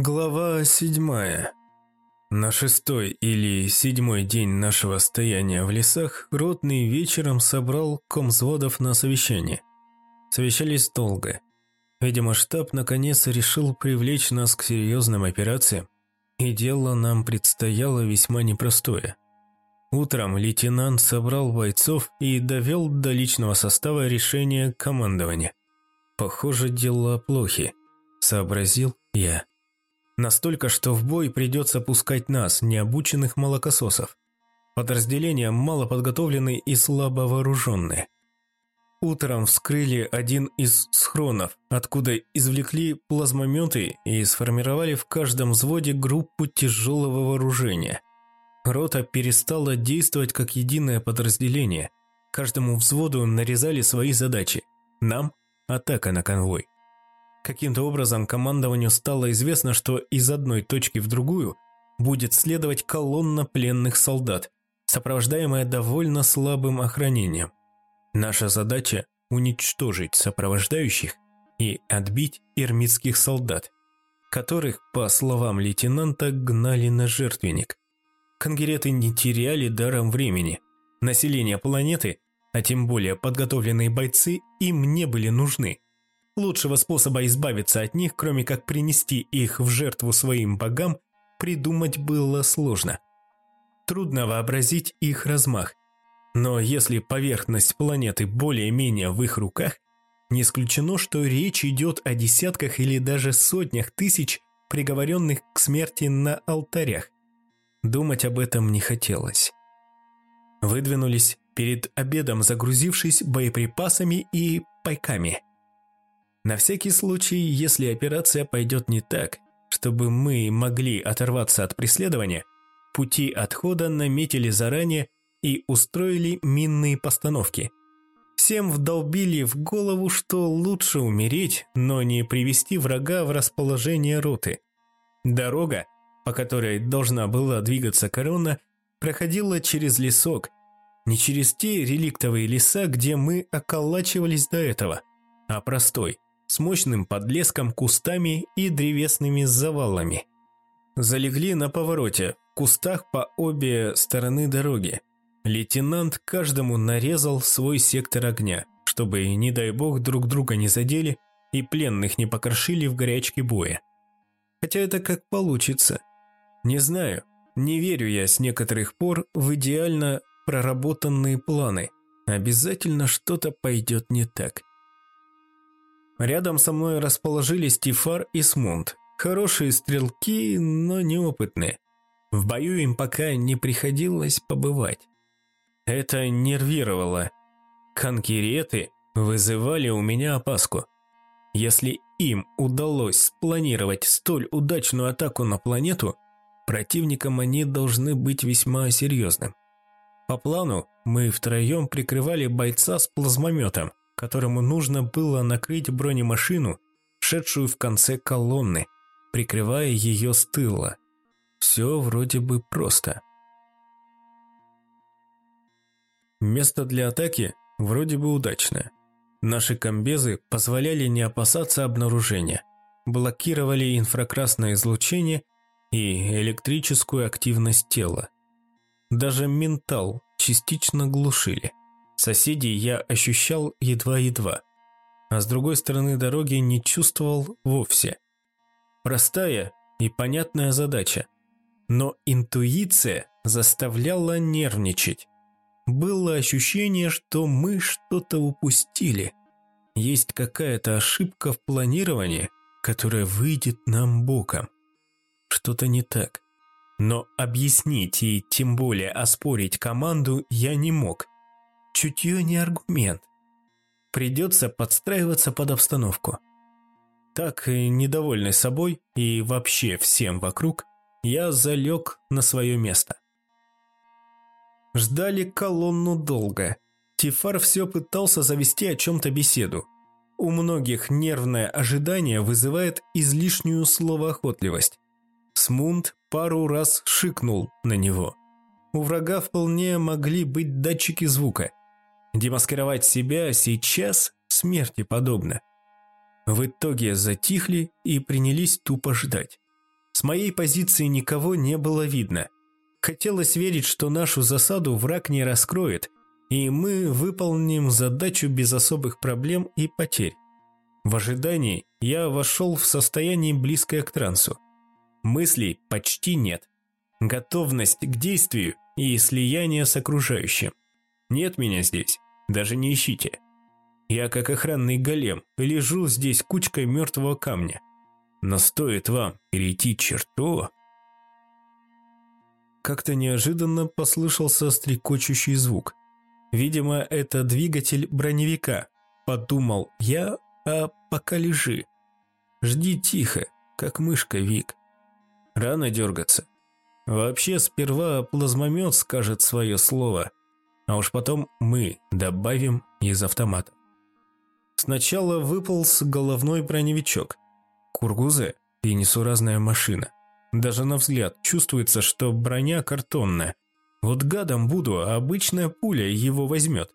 Глава седьмая. На шестой или седьмой день нашего стояния в лесах ротный вечером собрал комзводов на совещание. Совещались долго. Видимо, штаб наконец решил привлечь нас к серьезным операциям, и дело нам предстояло весьма непростое. Утром лейтенант собрал бойцов и довел до личного состава решение командования. Похоже, дела плохи, сообразил я. Настолько, что в бой придется пускать нас, необученных молокососов. Подразделения малоподготовленные и слабо вооруженные. Утром вскрыли один из схронов, откуда извлекли плазмометы и сформировали в каждом взводе группу тяжелого вооружения. Рота перестала действовать как единое подразделение. Каждому взводу нарезали свои задачи. Нам – атака на конвой. Каким-то образом командованию стало известно, что из одной точки в другую будет следовать колонна пленных солдат, сопровождаемая довольно слабым охранением. Наша задача – уничтожить сопровождающих и отбить ирмитских солдат, которых, по словам лейтенанта, гнали на жертвенник. Конгереты не теряли даром времени. Население планеты, а тем более подготовленные бойцы, им не были нужны – Лучшего способа избавиться от них, кроме как принести их в жертву своим богам, придумать было сложно. Трудно вообразить их размах. Но если поверхность планеты более-менее в их руках, не исключено, что речь идет о десятках или даже сотнях тысяч приговоренных к смерти на алтарях. Думать об этом не хотелось. Выдвинулись перед обедом, загрузившись боеприпасами и пайками – на всякий случай, если операция пойдет не так, чтобы мы могли оторваться от преследования, пути отхода наметили заранее и устроили минные постановки. Всем вдолбили в голову, что лучше умереть, но не привести врага в расположение роты. Дорога, по которой должна была двигаться корона, проходила через лесок, не через те реликтовые леса, где мы околачивались до этого, а простой – с мощным подлеском, кустами и древесными завалами. Залегли на повороте, в кустах по обе стороны дороги. Лейтенант каждому нарезал свой сектор огня, чтобы, не дай бог, друг друга не задели и пленных не покрошили в горячке боя. Хотя это как получится. Не знаю, не верю я с некоторых пор в идеально проработанные планы. Обязательно что-то пойдет не так. Рядом со мной расположились Тифар и Смунд. Хорошие стрелки, но неопытные. В бою им пока не приходилось побывать. Это нервировало. Конкереты вызывали у меня опаску. Если им удалось спланировать столь удачную атаку на планету, противником они должны быть весьма серьезным. По плану мы втроем прикрывали бойца с плазмометом, которому нужно было накрыть бронемашину, шедшую в конце колонны, прикрывая ее с тыла. Все вроде бы просто. Место для атаки вроде бы удачное. Наши комбезы позволяли не опасаться обнаружения, блокировали инфракрасное излучение и электрическую активность тела. Даже ментал частично глушили. Соседей я ощущал едва-едва, а с другой стороны дороги не чувствовал вовсе. Простая и понятная задача, но интуиция заставляла нервничать. Было ощущение, что мы что-то упустили. Есть какая-то ошибка в планировании, которая выйдет нам боком. Что-то не так. Но объяснить и тем более оспорить команду я не мог – Чутье не аргумент. Придется подстраиваться под обстановку. Так, недовольный собой и вообще всем вокруг, я залег на свое место. Ждали колонну долго. Тифар все пытался завести о чем-то беседу. У многих нервное ожидание вызывает излишнюю словоохотливость. Смунд пару раз шикнул на него. У врага вполне могли быть датчики звука. Демаскировать себя сейчас смерти подобно. В итоге затихли и принялись тупо ждать. С моей позиции никого не было видно. Хотелось верить, что нашу засаду враг не раскроет, и мы выполним задачу без особых проблем и потерь. В ожидании я вошел в состояние близкое к трансу. Мыслей почти нет. Готовность к действию и слияние с окружающим. Нет меня здесь, даже не ищите. Я как охранный голем, лежу здесь кучкой мертвого камня. Но стоит вам перейти черту... Как-то неожиданно послышался стрекочущий звук. Видимо, это двигатель броневика. Подумал я, а пока лежи. Жди тихо, как мышка Вик. Рано дергаться. Вообще, сперва плазмомет скажет свое слово, а уж потом мы добавим из автомата. Сначала выполз головной броневичок. Кургузы и несуразная машина. Даже на взгляд чувствуется, что броня картонная. Вот гадом буду, а обычная пуля его возьмет.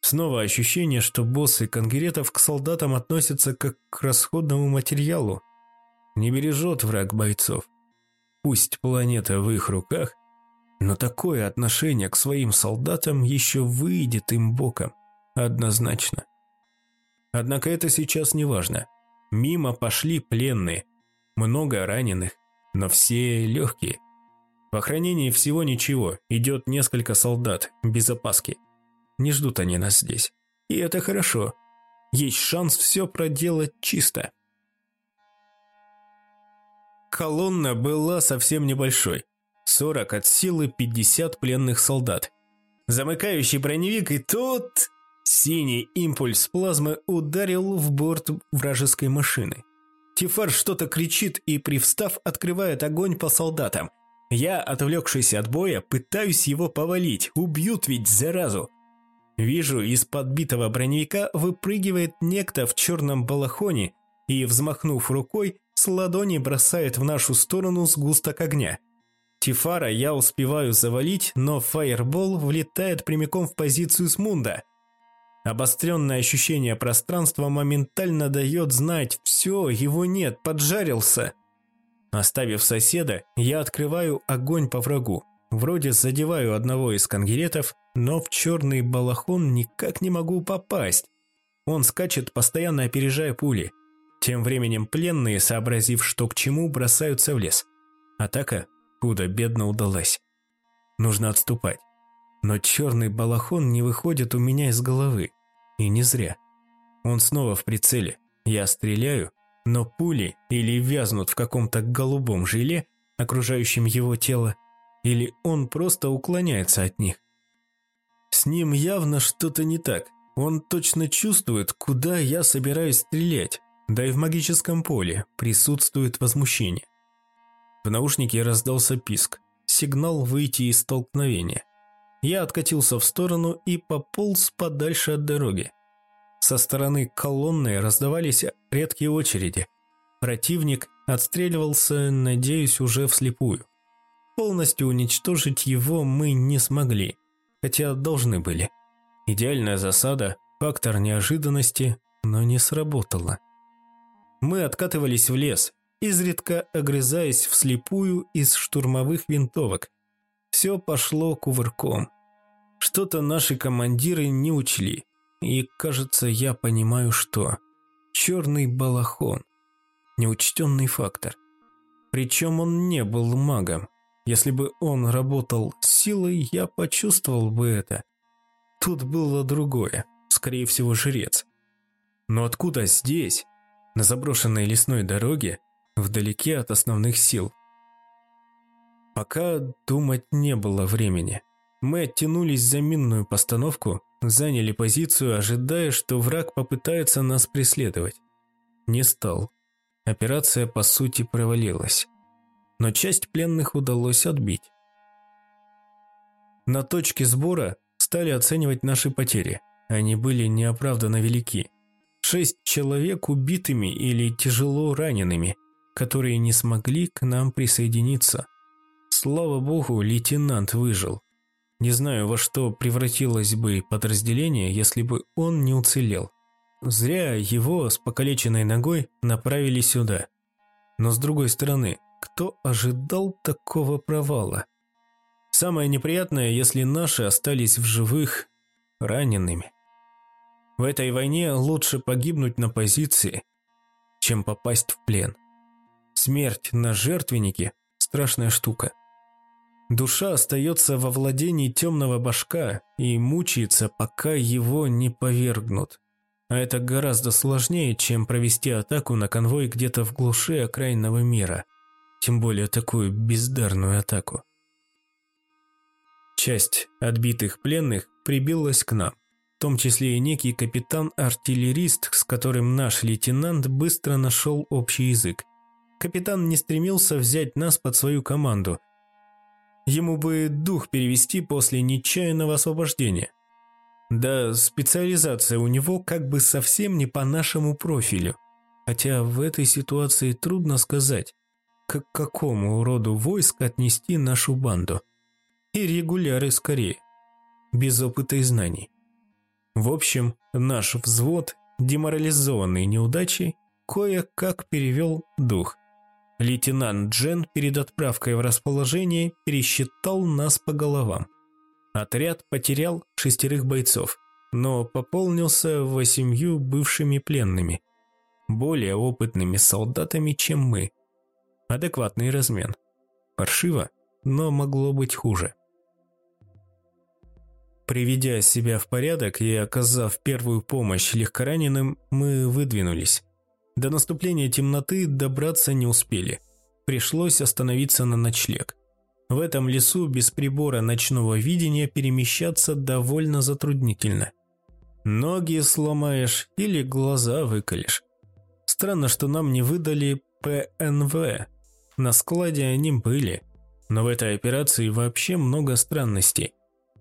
Снова ощущение, что боссы конгретов к солдатам относятся как к расходному материалу. Не бережет враг бойцов. Пусть планета в их руках, но такое отношение к своим солдатам еще выйдет им боком. Однозначно. Однако это сейчас не важно. Мимо пошли пленные, много раненых, но все легкие. В охранении всего ничего, идет несколько солдат, без опаски. Не ждут они нас здесь. И это хорошо. Есть шанс все проделать чисто. Колонна была совсем небольшой. 40 от силы 50 пленных солдат. Замыкающий броневик и тут... Синий импульс плазмы ударил в борт вражеской машины. Тифар что-то кричит и, привстав, открывает огонь по солдатам. Я, отвлекшись от боя, пытаюсь его повалить, убьют ведь заразу. Вижу, из подбитого броневика выпрыгивает некто в черном балахоне и, взмахнув рукой, с ладони бросает в нашу сторону сгусток огня. Тифара я успеваю завалить, но фаербол влетает прямиком в позицию Смунда – Обостренное ощущение пространства моментально дает знать «все, его нет, поджарился». Оставив соседа, я открываю огонь по врагу. Вроде задеваю одного из конгеретов, но в черный балахон никак не могу попасть. Он скачет, постоянно опережая пули. Тем временем пленные, сообразив, что к чему, бросаются в лес. Атака худо-бедно удалась. Нужно отступать. Но черный балахон не выходит у меня из головы. И не зря. Он снова в прицеле. Я стреляю, но пули или вязнут в каком-то голубом желе, окружающем его тело, или он просто уклоняется от них. С ним явно что-то не так. Он точно чувствует, куда я собираюсь стрелять. Да и в магическом поле присутствует возмущение. В наушнике раздался писк. Сигнал выйти из столкновения. Я откатился в сторону и пополз подальше от дороги. Со стороны колонны раздавались редкие очереди. Противник отстреливался, надеюсь, уже вслепую. Полностью уничтожить его мы не смогли, хотя должны были. Идеальная засада, фактор неожиданности, но не сработала. Мы откатывались в лес, изредка огрызаясь вслепую из штурмовых винтовок. Все пошло кувырком. Что-то наши командиры не учли. И, кажется, я понимаю, что. Черный балахон. Неучтенный фактор. Причем он не был магом. Если бы он работал силой, я почувствовал бы это. Тут было другое. Скорее всего, жрец. Но откуда здесь, на заброшенной лесной дороге, вдалеке от основных сил? Пока думать не было времени. Мы оттянулись за минную постановку, заняли позицию, ожидая, что враг попытается нас преследовать. Не стал. Операция, по сути, провалилась. Но часть пленных удалось отбить. На точке сбора стали оценивать наши потери. Они были неоправданно велики. Шесть человек убитыми или тяжело ранеными, которые не смогли к нам присоединиться. Слава богу, лейтенант выжил. Не знаю, во что превратилось бы подразделение, если бы он не уцелел. Зря его с покалеченной ногой направили сюда. Но с другой стороны, кто ожидал такого провала. Самое неприятное, если наши остались в живых ранеными. В этой войне лучше погибнуть на позиции, чем попасть в плен. Смерть на жертвеннике – страшная штука. Душа остается во владении темного башка и мучается, пока его не повергнут. А это гораздо сложнее, чем провести атаку на конвой где-то в глуши окраинного мира. Тем более такую бездарную атаку. Часть отбитых пленных прибилась к нам, в том числе и некий капитан-артиллерист, с которым наш лейтенант быстро нашел общий язык. Капитан не стремился взять нас под свою команду. Ему бы дух перевести после нечаянного освобождения. Да, специализация у него как бы совсем не по нашему профилю. Хотя в этой ситуации трудно сказать, к какому роду войск отнести нашу банду. И регуляры скорее, без опыта и знаний. В общем, наш взвод, деморализованный неудачей, кое-как перевел дух. Лейтенант Джен перед отправкой в расположение пересчитал нас по головам. Отряд потерял шестерых бойцов, но пополнился восемью бывшими пленными, более опытными солдатами, чем мы. Адекватный размен. Паршиво, но могло быть хуже. Приведя себя в порядок и оказав первую помощь легкораненым, мы выдвинулись. До наступления темноты добраться не успели. Пришлось остановиться на ночлег. В этом лесу без прибора ночного видения перемещаться довольно затруднительно. Ноги сломаешь или глаза выколешь. Странно, что нам не выдали ПНВ. На складе они были. Но в этой операции вообще много странностей.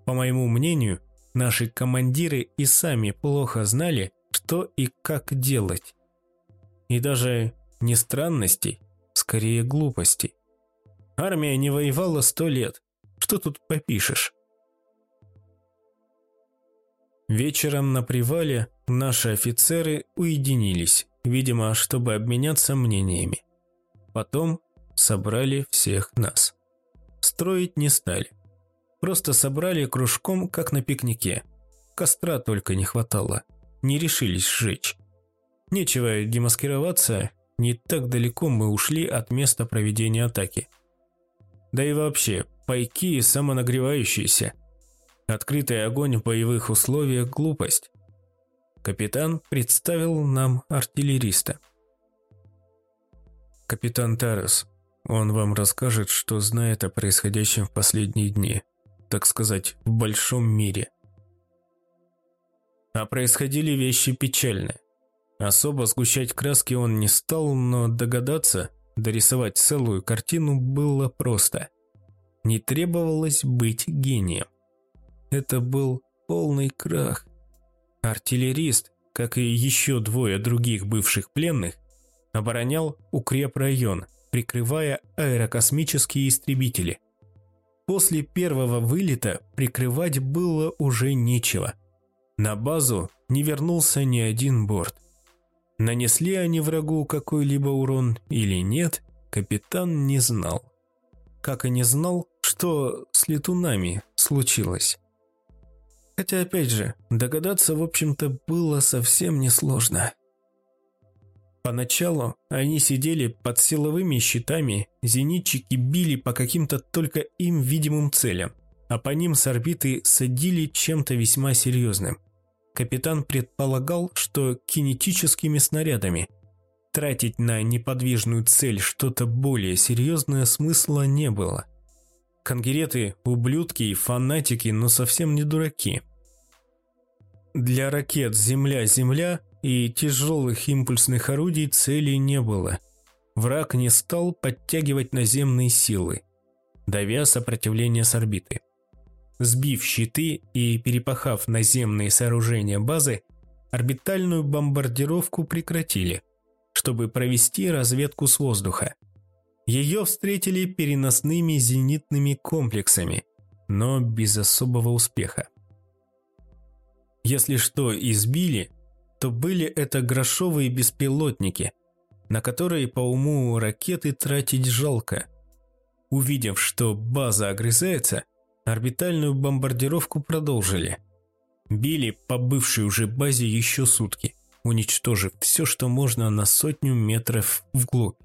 По моему мнению, наши командиры и сами плохо знали, что и как делать. И даже не странностей, скорее глупостей. Армия не воевала сто лет. Что тут попишешь? Вечером на привале наши офицеры уединились, видимо, чтобы обменяться мнениями. Потом собрали всех нас. Строить не стали. Просто собрали кружком, как на пикнике. Костра только не хватало. Не решились сжечь. Нечего демаскироваться, не так далеко мы ушли от места проведения атаки. Да и вообще, пайки самонагревающиеся. Открытый огонь в боевых условиях – глупость. Капитан представил нам артиллериста. Капитан Тарас, он вам расскажет, что знает о происходящем в последние дни, так сказать, в большом мире. А происходили вещи печальные. Особо сгущать краски он не стал, но догадаться – Дорисовать целую картину было просто. Не требовалось быть гением. Это был полный крах. Артиллерист, как и еще двое других бывших пленных, оборонял укрепрайон, прикрывая аэрокосмические истребители. После первого вылета прикрывать было уже нечего. На базу не вернулся ни один борт. Нанесли они врагу какой-либо урон или нет, капитан не знал. Как и не знал, что с летунами случилось. Хотя, опять же, догадаться, в общем-то, было совсем несложно. Поначалу они сидели под силовыми щитами, зенитчики били по каким-то только им видимым целям, а по ним с орбиты садили чем-то весьма серьезным – Капитан предполагал, что кинетическими снарядами. Тратить на неподвижную цель что-то более серьезное смысла не было. Конгереты – ублюдки и фанатики, но совсем не дураки. Для ракет «Земля-Земля» и тяжелых импульсных орудий целей не было. Враг не стал подтягивать наземные силы, давя сопротивление с орбиты. Сбив щиты и перепахав наземные сооружения базы, орбитальную бомбардировку прекратили, чтобы провести разведку с воздуха. Ее встретили переносными зенитными комплексами, но без особого успеха. Если что избили, то были это грошовые беспилотники, на которые по уму ракеты тратить жалко. Увидев, что база огрызается, орбитальную бомбардировку продолжили. Били по бывшей уже базе еще сутки, уничтожив все, что можно на сотню метров вглубь.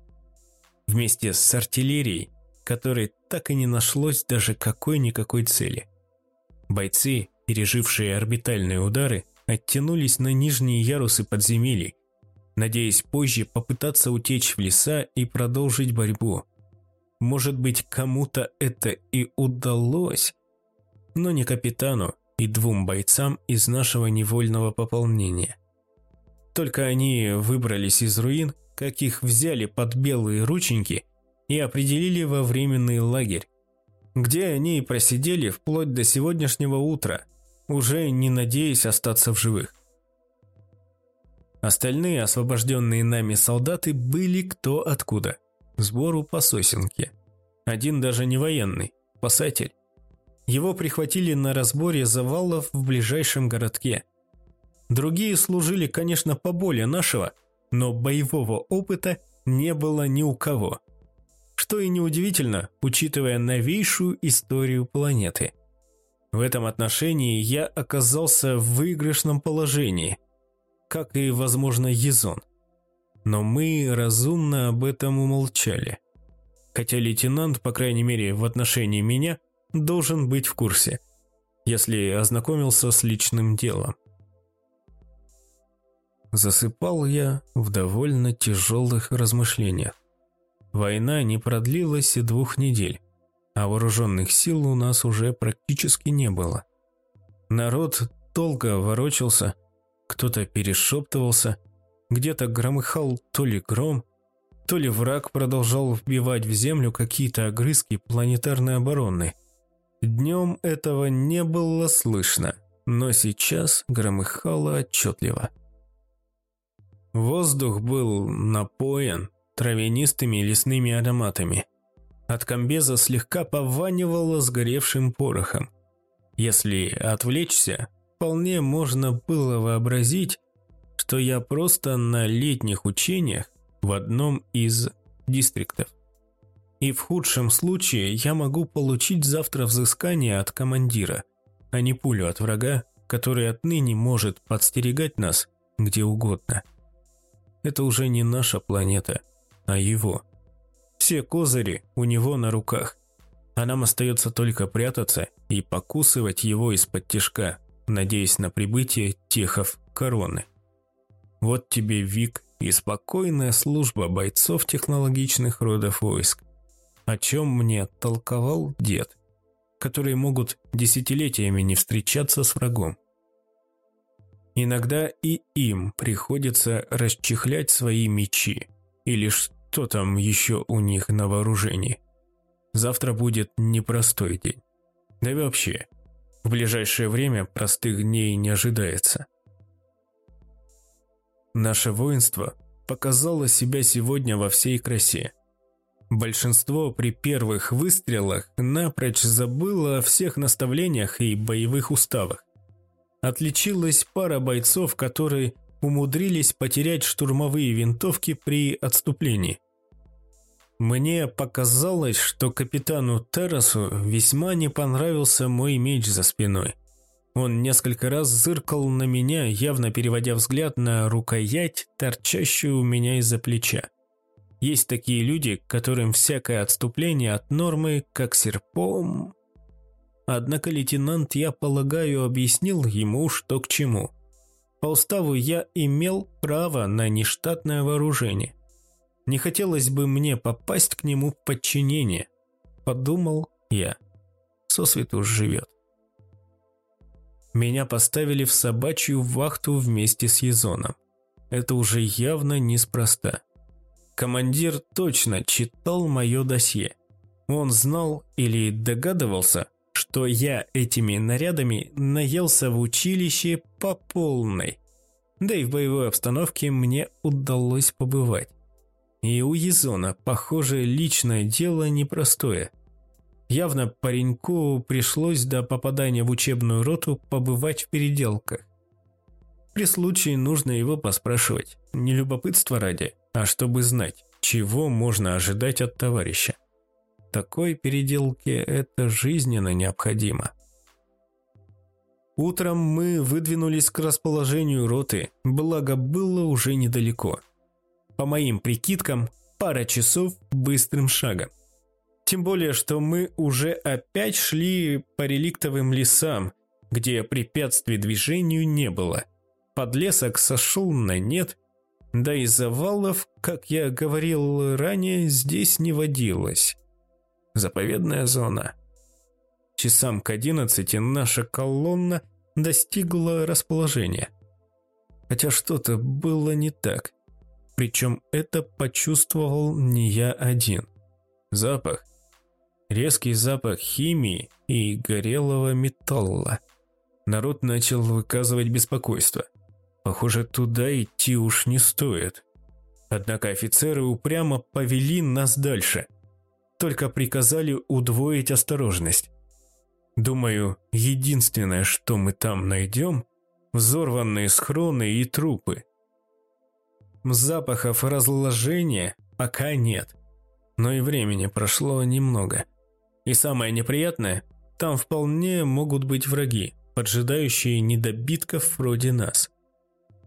Вместе с артиллерией, которой так и не нашлось даже какой-никакой цели. Бойцы, пережившие орбитальные удары, оттянулись на нижние ярусы подземелий, надеясь позже попытаться утечь в леса и продолжить борьбу. Может быть, кому-то это и удалось, но не капитану и двум бойцам из нашего невольного пополнения. Только они выбрались из руин, как их взяли под белые рученьки и определили во временный лагерь, где они и просидели вплоть до сегодняшнего утра, уже не надеясь остаться в живых. Остальные освобожденные нами солдаты были кто откуда. Сбору по сосенке. Один даже не военный, спасатель. Его прихватили на разборе завалов в ближайшем городке. Другие служили, конечно, поболее нашего, но боевого опыта не было ни у кого. Что и неудивительно, учитывая новейшую историю планеты. В этом отношении я оказался в выигрышном положении – как и, возможно, Езон. Но мы разумно об этом умолчали. Хотя лейтенант, по крайней мере, в отношении меня, должен быть в курсе, если ознакомился с личным делом. Засыпал я в довольно тяжелых размышлениях. Война не продлилась и двух недель, а вооруженных сил у нас уже практически не было. Народ долго ворочался, кто-то перешептывался, где-то громыхал то ли гром, то ли враг продолжал вбивать в землю какие-то огрызки планетарной обороны. Днем этого не было слышно, но сейчас громыхало отчетливо. Воздух был напоен травянистыми лесными ароматами. От комбеза слегка пованивало сгоревшим порохом. Если отвлечься, вполне можно было вообразить, что я просто на летних учениях в одном из дистриктов. И в худшем случае я могу получить завтра взыскание от командира, а не пулю от врага, который отныне может подстерегать нас где угодно. Это уже не наша планета, а его. Все козыри у него на руках, а нам остается только прятаться и покусывать его из-под тишка, надеясь на прибытие техов короны. Вот тебе Вик и спокойная служба бойцов технологичных родов войск, о чем мне толковал дед, которые могут десятилетиями не встречаться с врагом. Иногда и им приходится расчехлять свои мечи, или что там еще у них на вооружении. Завтра будет непростой день. Да и вообще, в ближайшее время простых дней не ожидается. Наше воинство показало себя сегодня во всей красе. Большинство при первых выстрелах напрочь забыло о всех наставлениях и боевых уставах. Отличилась пара бойцов, которые умудрились потерять штурмовые винтовки при отступлении. Мне показалось, что капитану Террасу весьма не понравился мой меч за спиной. Он несколько раз зыркал на меня, явно переводя взгляд на рукоять, торчащую у меня из-за плеча. Есть такие люди, которым всякое отступление от нормы, как серпом... Однако лейтенант, я полагаю, объяснил ему, что к чему. По уставу я имел право на нештатное вооружение. Не хотелось бы мне попасть к нему в подчинение, подумал я. Сосвету живет. Меня поставили в собачью вахту вместе с Езоном. Это уже явно неспроста. Командир точно читал мое досье. Он знал или догадывался, что я этими нарядами наелся в училище по полной. Да и в боевой обстановке мне удалось побывать. И у Езона, похоже, личное дело непростое. Явно пареньку пришлось до попадания в учебную роту побывать в переделках. При случае нужно его поспрашивать. Не любопытство ради, а чтобы знать, чего можно ожидать от товарища. Такой переделке это жизненно необходимо. Утром мы выдвинулись к расположению роты, благо было уже недалеко. По моим прикидкам, пара часов быстрым шагом. Тем более, что мы уже опять шли по реликтовым лесам, где препятствий движению не было. Подлесок сошел на нет, да и завалов, как я говорил ранее, здесь не водилось. Заповедная зона. Часам к одиннадцати наша колонна достигла расположения. Хотя что-то было не так. Причем это почувствовал не я один. Запах. Резкий запах химии и горелого металла. Народ начал выказывать беспокойство. Похоже, туда идти уж не стоит. Однако офицеры упрямо повели нас дальше. Только приказали удвоить осторожность. Думаю, единственное, что мы там найдем – взорванные схроны и трупы. Запахов разложения пока нет, но и времени прошло немного. И самое неприятное – там вполне могут быть враги, поджидающие недобитков вроде нас.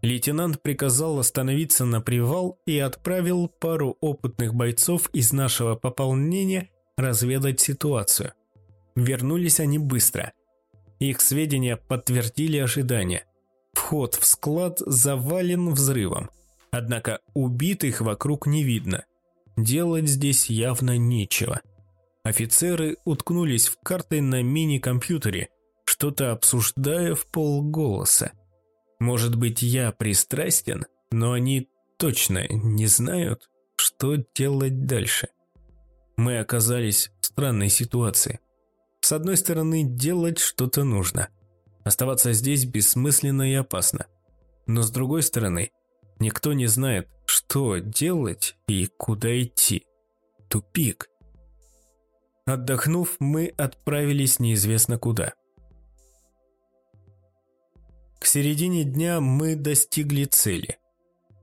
Лейтенант приказал остановиться на привал и отправил пару опытных бойцов из нашего пополнения разведать ситуацию. Вернулись они быстро. Их сведения подтвердили ожидания. Вход в склад завален взрывом. Однако убитых вокруг не видно. Делать здесь явно нечего. Офицеры уткнулись в карты на мини-компьютере, что-то обсуждая в полголоса. Может быть, я пристрастен, но они точно не знают, что делать дальше. Мы оказались в странной ситуации. С одной стороны, делать что-то нужно. Оставаться здесь бессмысленно и опасно. Но с другой стороны, никто не знает, что делать и куда идти. Тупик. Отдохнув, мы отправились неизвестно куда. К середине дня мы достигли цели.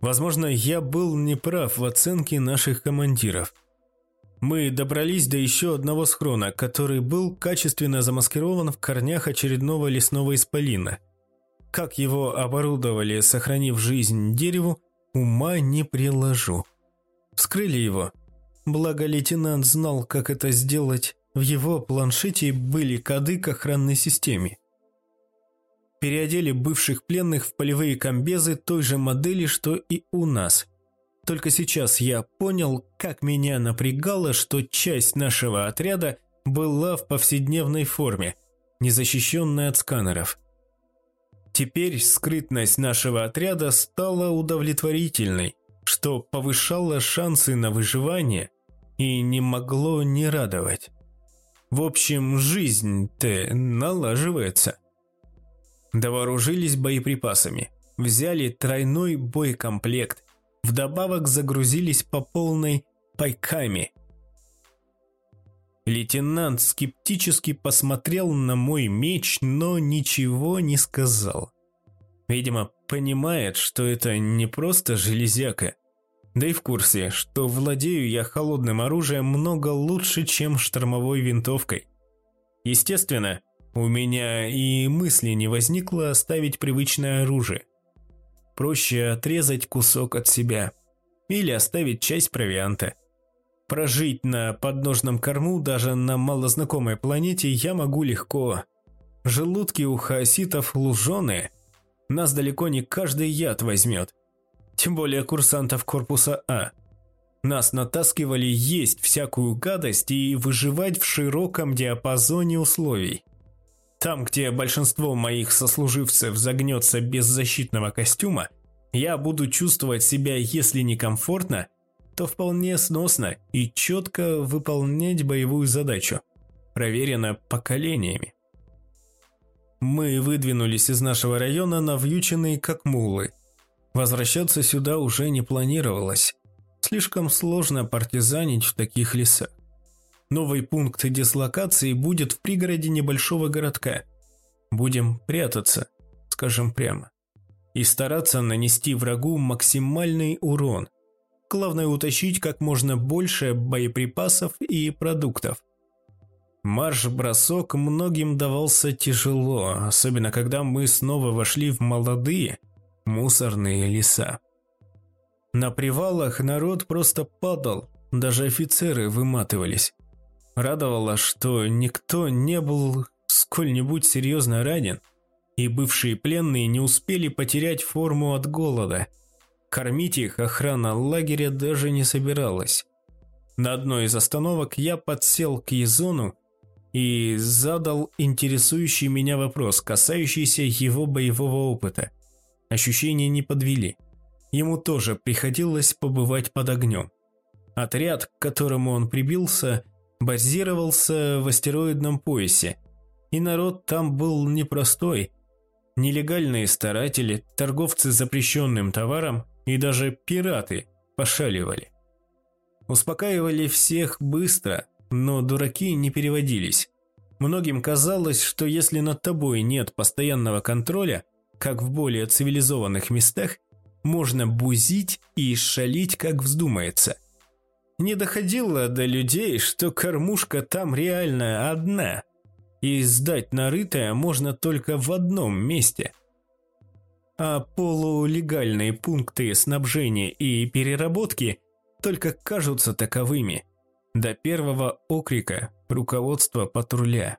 Возможно, я был неправ в оценке наших командиров – мы добрались до еще одного схрона, который был качественно замаскирован в корнях очередного лесного исполина. Как его оборудовали, сохранив жизнь дереву, ума не приложу. Вскрыли его. Благо лейтенант знал, как это сделать. В его планшете были коды к охранной системе. Переодели бывших пленных в полевые комбезы той же модели, что и у нас – только сейчас я понял, как меня напрягало, что часть нашего отряда была в повседневной форме, незащищенная от сканеров. Теперь скрытность нашего отряда стала удовлетворительной, что повышало шансы на выживание и не могло не радовать. В общем, жизнь-то налаживается. Довооружились боеприпасами, взяли тройной боекомплект, Вдобавок загрузились по полной пайками. Лейтенант скептически посмотрел на мой меч, но ничего не сказал. Видимо, понимает, что это не просто железяка. Да и в курсе, что владею я холодным оружием много лучше, чем штормовой винтовкой. Естественно, у меня и мысли не возникло оставить привычное оружие проще отрезать кусок от себя или оставить часть провианта. Прожить на подножном корму даже на малознакомой планете я могу легко. Желудки у хаоситов луженые. Нас далеко не каждый яд возьмет. Тем более курсантов корпуса А. Нас натаскивали есть всякую гадость и выживать в широком диапазоне условий. Там, где большинство моих сослуживцев загнется без защитного костюма, я буду чувствовать себя, если не комфортно, то вполне сносно и четко выполнять боевую задачу. Проверено поколениями. Мы выдвинулись из нашего района, навьюченные как мулы. Возвращаться сюда уже не планировалось. Слишком сложно партизанить в таких лесах. Новый пункт дислокации будет в пригороде небольшого городка. Будем прятаться, скажем прямо. и стараться нанести врагу максимальный урон. Главное утащить как можно больше боеприпасов и продуктов. Марш-бросок многим давался тяжело, особенно когда мы снова вошли в молодые мусорные леса. На привалах народ просто падал, даже офицеры выматывались. Радовало, что никто не был сколь-нибудь серьезно ранен, и бывшие пленные не успели потерять форму от голода. Кормить их охрана лагеря даже не собиралась. На одной из остановок я подсел к Езону и задал интересующий меня вопрос, касающийся его боевого опыта. Ощущения не подвели. Ему тоже приходилось побывать под огнем. Отряд, к которому он прибился, базировался в астероидном поясе, и народ там был непростой. Нелегальные старатели, торговцы запрещенным товаром и даже пираты пошаливали. Успокаивали всех быстро, но дураки не переводились. Многим казалось, что если над тобой нет постоянного контроля, как в более цивилизованных местах, можно бузить и шалить, как вздумается. Не доходило до людей, что кормушка там реально одна, и сдать нарытое можно только в одном месте. А полулегальные пункты снабжения и переработки только кажутся таковыми – до первого окрика руководства патруля.